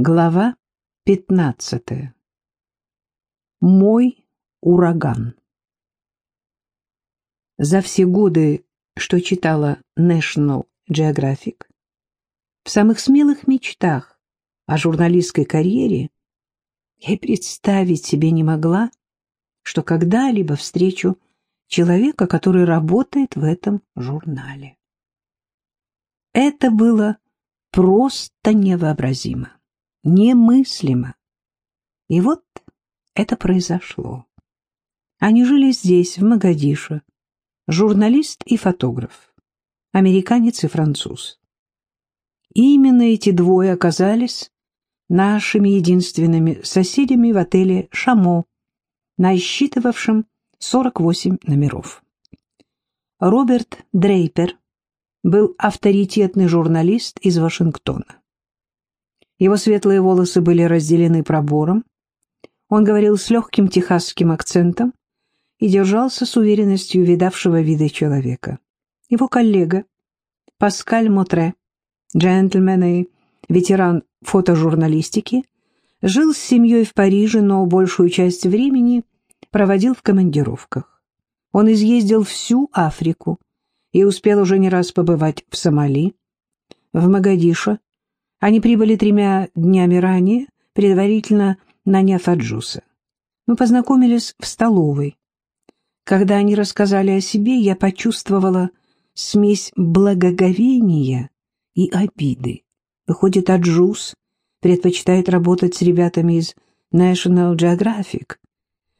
Глава 15. Мой ураган. За все годы, что читала National Geographic, в самых смелых мечтах о журналистской карьере я представить себе не могла, что когда-либо встречу человека, который работает в этом журнале. Это было просто невообразимо немыслимо. И вот это произошло. Они жили здесь, в Магадишо, журналист и фотограф, американец и француз. Именно эти двое оказались нашими единственными соседями в отеле «Шамо», насчитывавшем 48 номеров. Роберт Дрейпер был авторитетный журналист из Вашингтона. Его светлые волосы были разделены пробором. Он говорил с легким техасским акцентом и держался с уверенностью видавшего вида человека. Его коллега, Паскаль Мотре, джентльмен и ветеран фотожурналистики, жил с семьей в Париже, но большую часть времени проводил в командировках. Он изъездил всю Африку и успел уже не раз побывать в Сомали, в Магадишо, они прибыли тремя днями ранее, предварительно наняв Аджуса. Мы познакомились в столовой. Когда они рассказали о себе, я почувствовала смесь благоговения и обиды. Выходит, Аджус предпочитает работать с ребятами из National Geographic,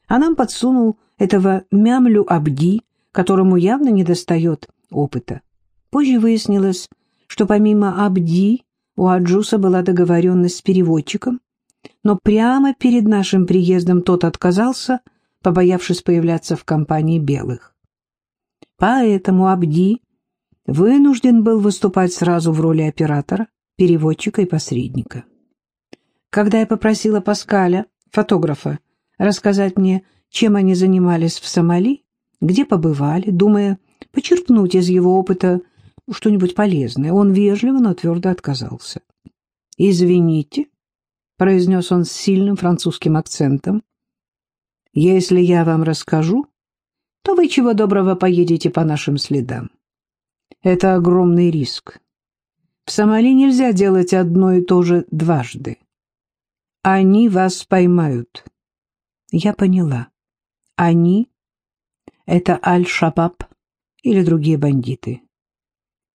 а нам подсунул этого мямлю Абди, которому явно недостает опыта. Позже выяснилось, что помимо Абди у Аджуса была договоренность с переводчиком, но прямо перед нашим приездом тот отказался, побоявшись появляться в компании белых. Поэтому Абди вынужден был выступать сразу в роли оператора, переводчика и посредника. Когда я попросила Паскаля, фотографа, рассказать мне, чем они занимались в Сомали, где побывали, думая почерпнуть из его опыта что-нибудь полезное. Он вежливо, но твердо отказался. «Извините», — произнес он с сильным французским акцентом, «если я вам расскажу, то вы чего доброго поедете по нашим следам. Это огромный риск. В Сомали нельзя делать одно и то же дважды. Они вас поймают». Я поняла. Они — это Аль-Шабаб или другие бандиты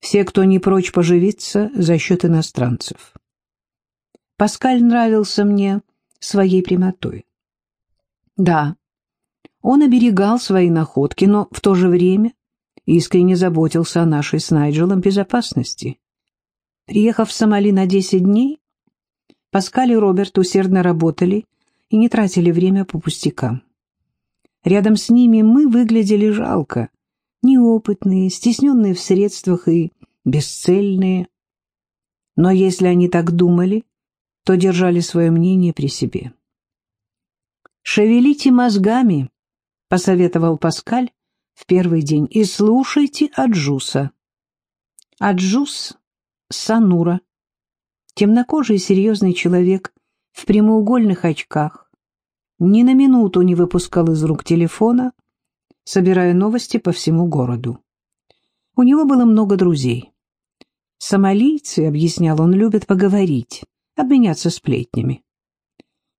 все, кто не прочь поживиться за счет иностранцев. Паскаль нравился мне своей прямотой. Да, он оберегал свои находки, но в то же время искренне заботился о нашей с Найджелом безопасности. Приехав в Сомали на 10 дней, Паскаль и Роберт усердно работали и не тратили время по пустякам. Рядом с ними мы выглядели жалко, неопытные, стесненные в средствах и бесцельные. Но если они так думали, то держали свое мнение при себе. «Шевелите мозгами», — посоветовал Паскаль в первый день, — «и слушайте Аджуса». Аджус — Санура, темнокожий серьезный человек в прямоугольных очках, ни на минуту не выпускал из рук телефона, собирая новости по всему городу. У него было много друзей. Сомалийцы, объяснял он, любят поговорить, обменяться сплетнями.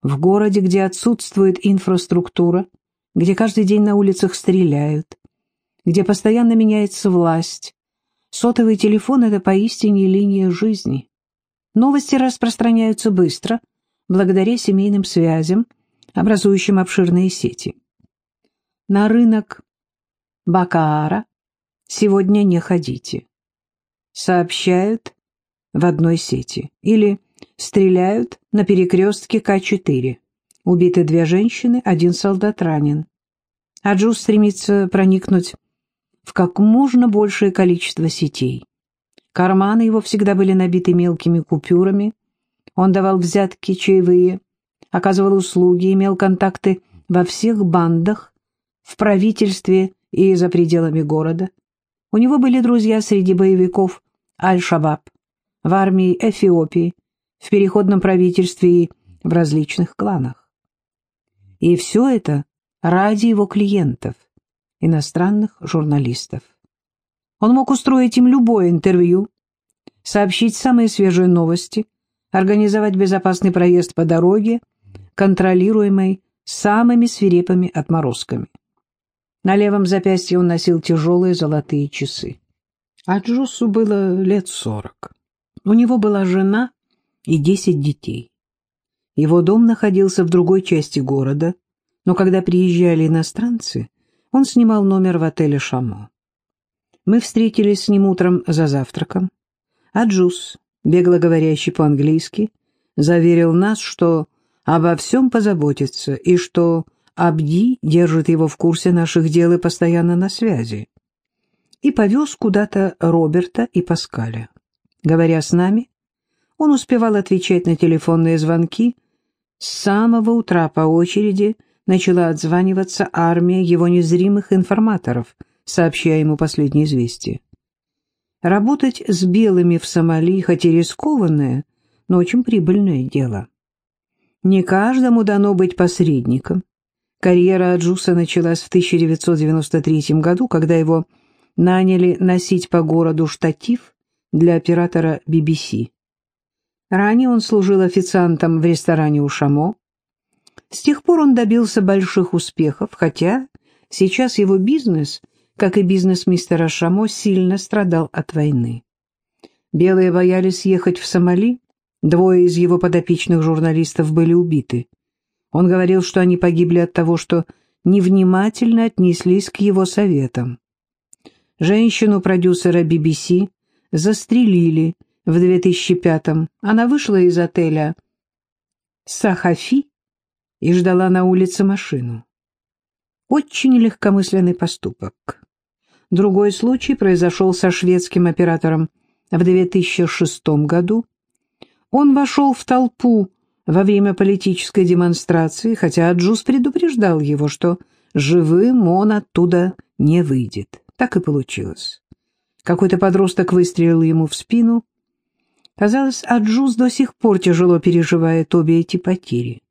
В городе, где отсутствует инфраструктура, где каждый день на улицах стреляют, где постоянно меняется власть, сотовый телефон — это поистине линия жизни. Новости распространяются быстро, благодаря семейным связям, образующим обширные сети. На рынок Бакаара сегодня не ходите. Сообщают в одной сети. Или стреляют на перекрестке К-4. Убиты две женщины, один солдат ранен. Аджус стремится проникнуть в как можно большее количество сетей. Карманы его всегда были набиты мелкими купюрами. Он давал взятки, чаевые, оказывал услуги, имел контакты во всех бандах, в правительстве и за пределами города. У него были друзья среди боевиков Аль-Шабаб, в армии Эфиопии, в переходном правительстве и в различных кланах. И все это ради его клиентов, иностранных журналистов. Он мог устроить им любое интервью, сообщить самые свежие новости, организовать безопасный проезд по дороге, контролируемой самыми свирепыми отморозками. На левом запястье он носил тяжелые золотые часы. А Джусу было лет сорок. У него была жена и десять детей. Его дом находился в другой части города, но когда приезжали иностранцы, он снимал номер в отеле «Шамо». Мы встретились с ним утром за завтраком, а Джус, бегло говорящий по-английски, заверил нас, что обо всем позаботится и что Абди держит его в курсе наших дел и постоянно на связи. И повез куда-то Роберта и Паскаля. Говоря с нами, он успевал отвечать на телефонные звонки. С самого утра по очереди начала отзваниваться армия его незримых информаторов, сообщая ему последние известия. Работать с белыми в Сомали, хоть и рискованное, но очень прибыльное дело. Не каждому дано быть посредником, Карьера Аджуса началась в 1993 году, когда его наняли носить по городу штатив для оператора BBC. Ранее он служил официантом в ресторане у Шамо. С тех пор он добился больших успехов, хотя сейчас его бизнес, как и бизнес мистера Шамо, сильно страдал от войны. Белые боялись ехать в Сомали, двое из его подопечных журналистов были убиты. Он говорил, что они погибли от того, что невнимательно отнеслись к его советам. Женщину-продюсера BBC застрелили в 2005-м. Она вышла из отеля Сахафи и ждала на улице машину. Очень легкомысленный поступок. Другой случай произошел со шведским оператором в 2006 году. Он вошел в толпу во время политической демонстрации, хотя Джуз предупреждал его, что живым он оттуда не выйдет. Так и получилось. Какой-то подросток выстрелил ему в спину. Казалось, Аджуз до сих пор тяжело переживает обе эти потери.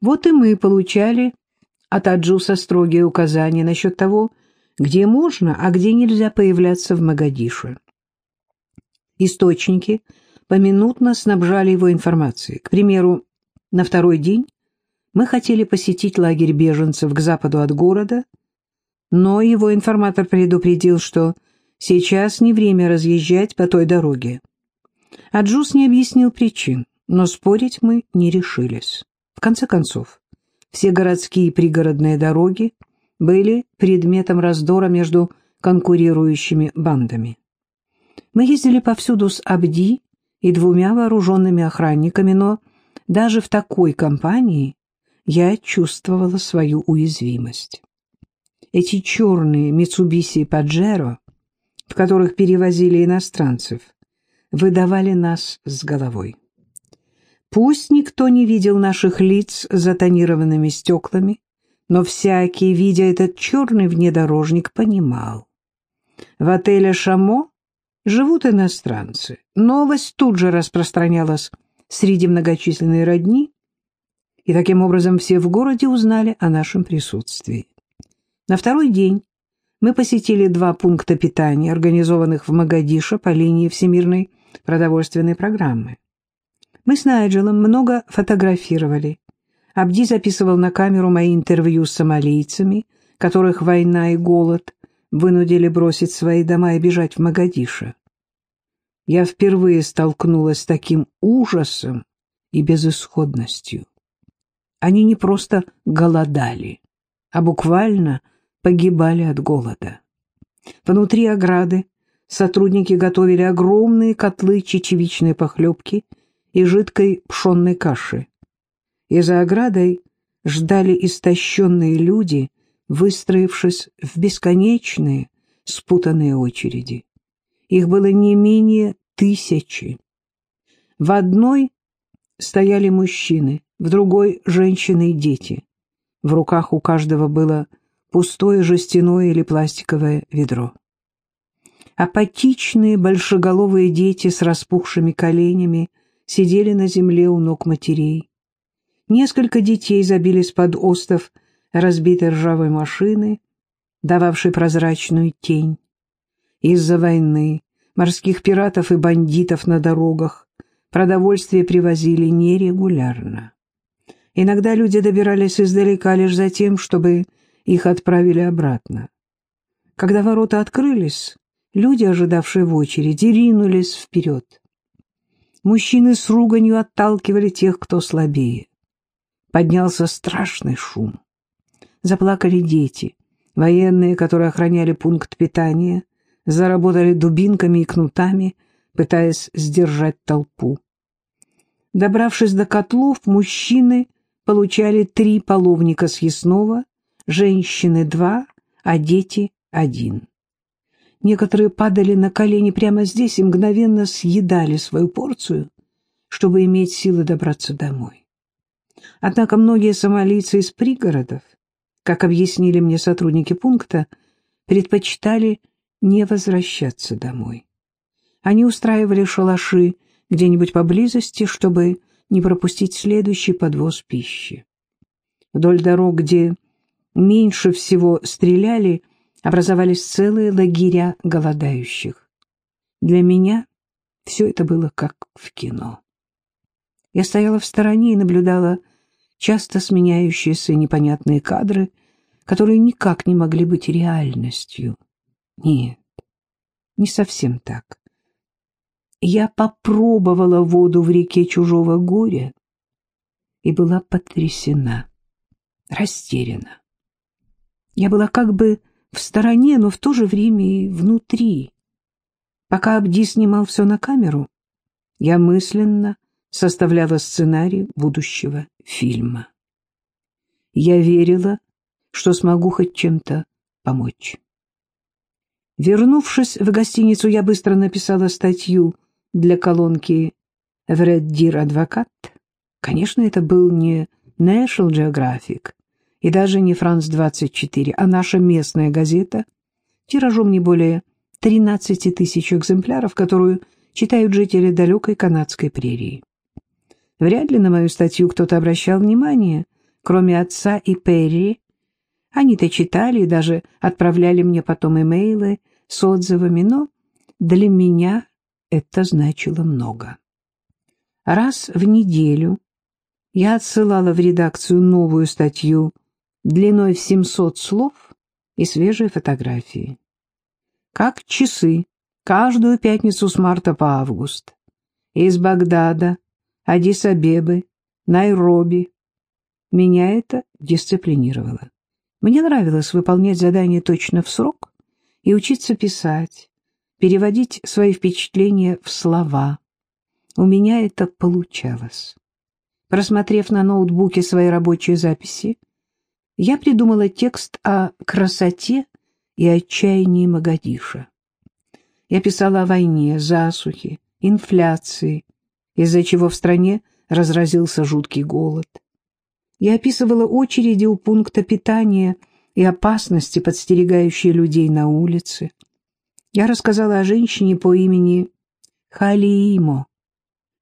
Вот и мы получали от Аджуса строгие указания насчет того, где можно, а где нельзя появляться в Магадише. Источники – поминутно снабжали его информацией. К примеру, на второй день мы хотели посетить лагерь беженцев к западу от города, но его информатор предупредил, что сейчас не время разъезжать по той дороге. Аджус не объяснил причин, но спорить мы не решились. В конце концов, все городские и пригородные дороги были предметом раздора между конкурирующими бандами. Мы ездили повсюду с Абди и двумя вооруженными охранниками, но даже в такой компании я чувствовала свою уязвимость. Эти черные Митсубиси и Паджеро, в которых перевозили иностранцев, выдавали нас с головой. Пусть никто не видел наших лиц за тонированными стеклами, но всякий, видя этот черный внедорожник, понимал. В отеле «Шамо» живут иностранцы. Новость тут же распространялась среди многочисленной родни, и таким образом все в городе узнали о нашем присутствии. На второй день мы посетили два пункта питания, организованных в Магадише по линии Всемирной продовольственной программы. Мы с Найджелом много фотографировали. Абди записывал на камеру мои интервью с сомалийцами, которых война и голод вынудили бросить свои дома и бежать в Магадиша. Я впервые столкнулась с таким ужасом и безысходностью. Они не просто голодали, а буквально погибали от голода. Внутри ограды сотрудники готовили огромные котлы чечевичной похлебки и жидкой пшенной каши. И за оградой ждали истощенные люди, выстроившись в бесконечные спутанные очереди. Их было не менее тысячи. В одной стояли мужчины, в другой — женщины и дети. В руках у каждого было пустое жестяное или пластиковое ведро. Апатичные большеголовые дети с распухшими коленями сидели на земле у ног матерей. Несколько детей забились под остов разбитой ржавой машины, дававшей прозрачную тень. Из-за войны, морских пиратов и бандитов на дорогах продовольствие привозили нерегулярно. Иногда люди добирались издалека лишь за тем, чтобы их отправили обратно. Когда ворота открылись, люди, ожидавшие в очереди, ринулись вперед. Мужчины с руганью отталкивали тех, кто слабее. Поднялся страшный шум. Заплакали дети. Военные, которые охраняли пункт питания, заработали дубинками и кнутами, пытаясь сдержать толпу. Добравшись до котлов, мужчины получали три половника съестного, женщины — два, а дети — один. Некоторые падали на колени прямо здесь и мгновенно съедали свою порцию, чтобы иметь силы добраться домой. Однако многие сомалийцы из пригородов, как объяснили мне сотрудники пункта, предпочитали не возвращаться домой. Они устраивали шалаши где-нибудь поблизости, чтобы не пропустить следующий подвоз пищи. Вдоль дорог, где меньше всего стреляли, образовались целые лагеря голодающих. Для меня все это было как в кино. Я стояла в стороне и наблюдала часто сменяющиеся непонятные кадры, которые никак не могли быть реальностью. Нет, не совсем так. Я попробовала воду в реке чужого горя и была потрясена, растеряна. Я была как бы в стороне, но в то же время и внутри. Пока Абди снимал все на камеру, я мысленно составляла сценарий будущего фильма. Я верила, что смогу хоть чем-то помочь. Вернувшись в гостиницу, я быстро написала статью для колонки «Вреддир Адвокат». Конечно, это был не National Geographic и даже не «Франс-24», а наша местная газета, тиражом не более 13 тысяч экземпляров, которую читают жители далекой канадской прерии. Вряд ли на мою статью кто-то обращал внимание, кроме отца и Перри. Они-то читали и даже отправляли мне потом имейлы с отзывами, но для меня это значило много. Раз в неделю я отсылала в редакцию новую статью длиной в 700 слов и свежие фотографии. Как часы, каждую пятницу с марта по август. Из Багдада, Адис-Абебы, Найроби. Меня это дисциплинировало. Мне нравилось выполнять задания точно в срок и учиться писать, переводить свои впечатления в слова. У меня это получалось. Просмотрев на ноутбуке свои рабочие записи, я придумала текст о красоте и отчаянии Магадиша. Я писала о войне, засухе, инфляции, из-за чего в стране разразился жуткий голод. Я описывала очереди у пункта питания и опасности, подстерегающие людей на улице. Я рассказала о женщине по имени Халиимо,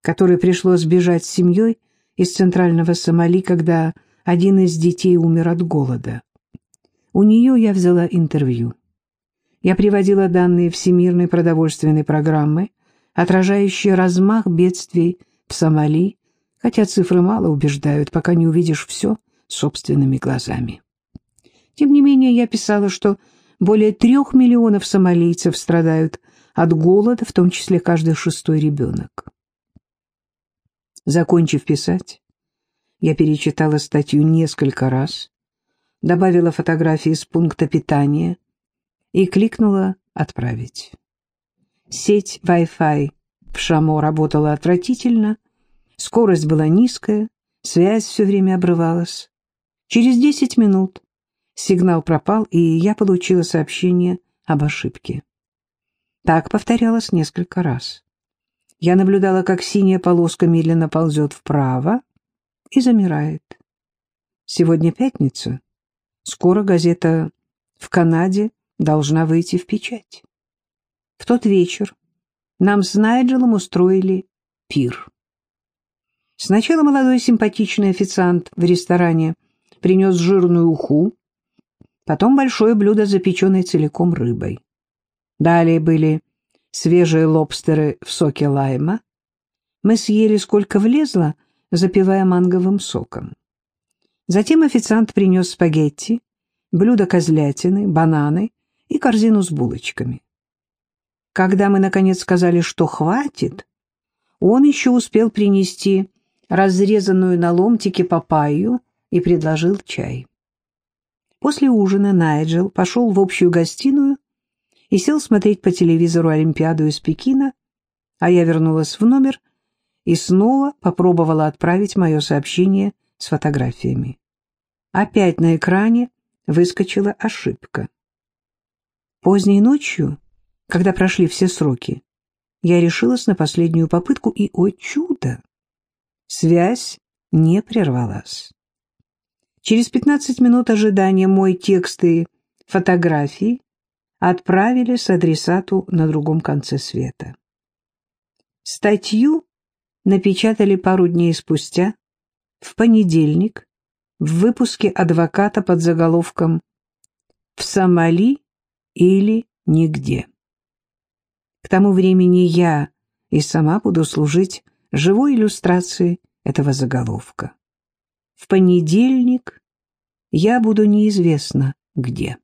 которой пришлось бежать с семьей из центрального Сомали, когда один из детей умер от голода. У нее я взяла интервью. Я приводила данные Всемирной продовольственной программы, отражающие размах бедствий в Сомали, хотя цифры мало убеждают, пока не увидишь все собственными глазами. Тем не менее, я писала, что более трех миллионов сомалийцев страдают от голода, в том числе каждый шестой ребенок. Закончив писать, я перечитала статью несколько раз, добавила фотографии из пункта питания и кликнула «Отправить». Сеть Wi-Fi в Шамо работала отвратительно, скорость была низкая, связь все время обрывалась. Через десять минут сигнал пропал, и я получила сообщение об ошибке. Так повторялось несколько раз. Я наблюдала, как синяя полоска медленно ползет вправо, и замирает. Сегодня пятница. Скоро газета в Канаде должна выйти в печать. В тот вечер нам с Найджелом устроили пир. Сначала молодой симпатичный официант в ресторане принес жирную уху, потом большое блюдо, запеченное целиком рыбой. Далее были свежие лобстеры в соке лайма. Мы съели сколько влезло, запивая манговым соком. Затем официант принес спагетти, блюдо козлятины, бананы и корзину с булочками. Когда мы, наконец, сказали, что хватит, он еще успел принести разрезанную на ломтики папайю и предложил чай. После ужина Найджел пошел в общую гостиную и сел смотреть по телевизору Олимпиаду из Пекина, а я вернулась в номер и снова попробовала отправить мое сообщение с фотографиями. Опять на экране выскочила ошибка. Поздней ночью, когда прошли все сроки, я решилась на последнюю попытку, и, о чудо, связь не прервалась. Через 15 минут ожидания мой текст и фотографии отправились адресату на другом конце света. Статью напечатали пару дней спустя, в понедельник, в выпуске адвоката под заголовком «В Сомали или нигде». К тому времени я и сама буду служить живой иллюстрацией этого заголовка. В понедельник я буду неизвестно где.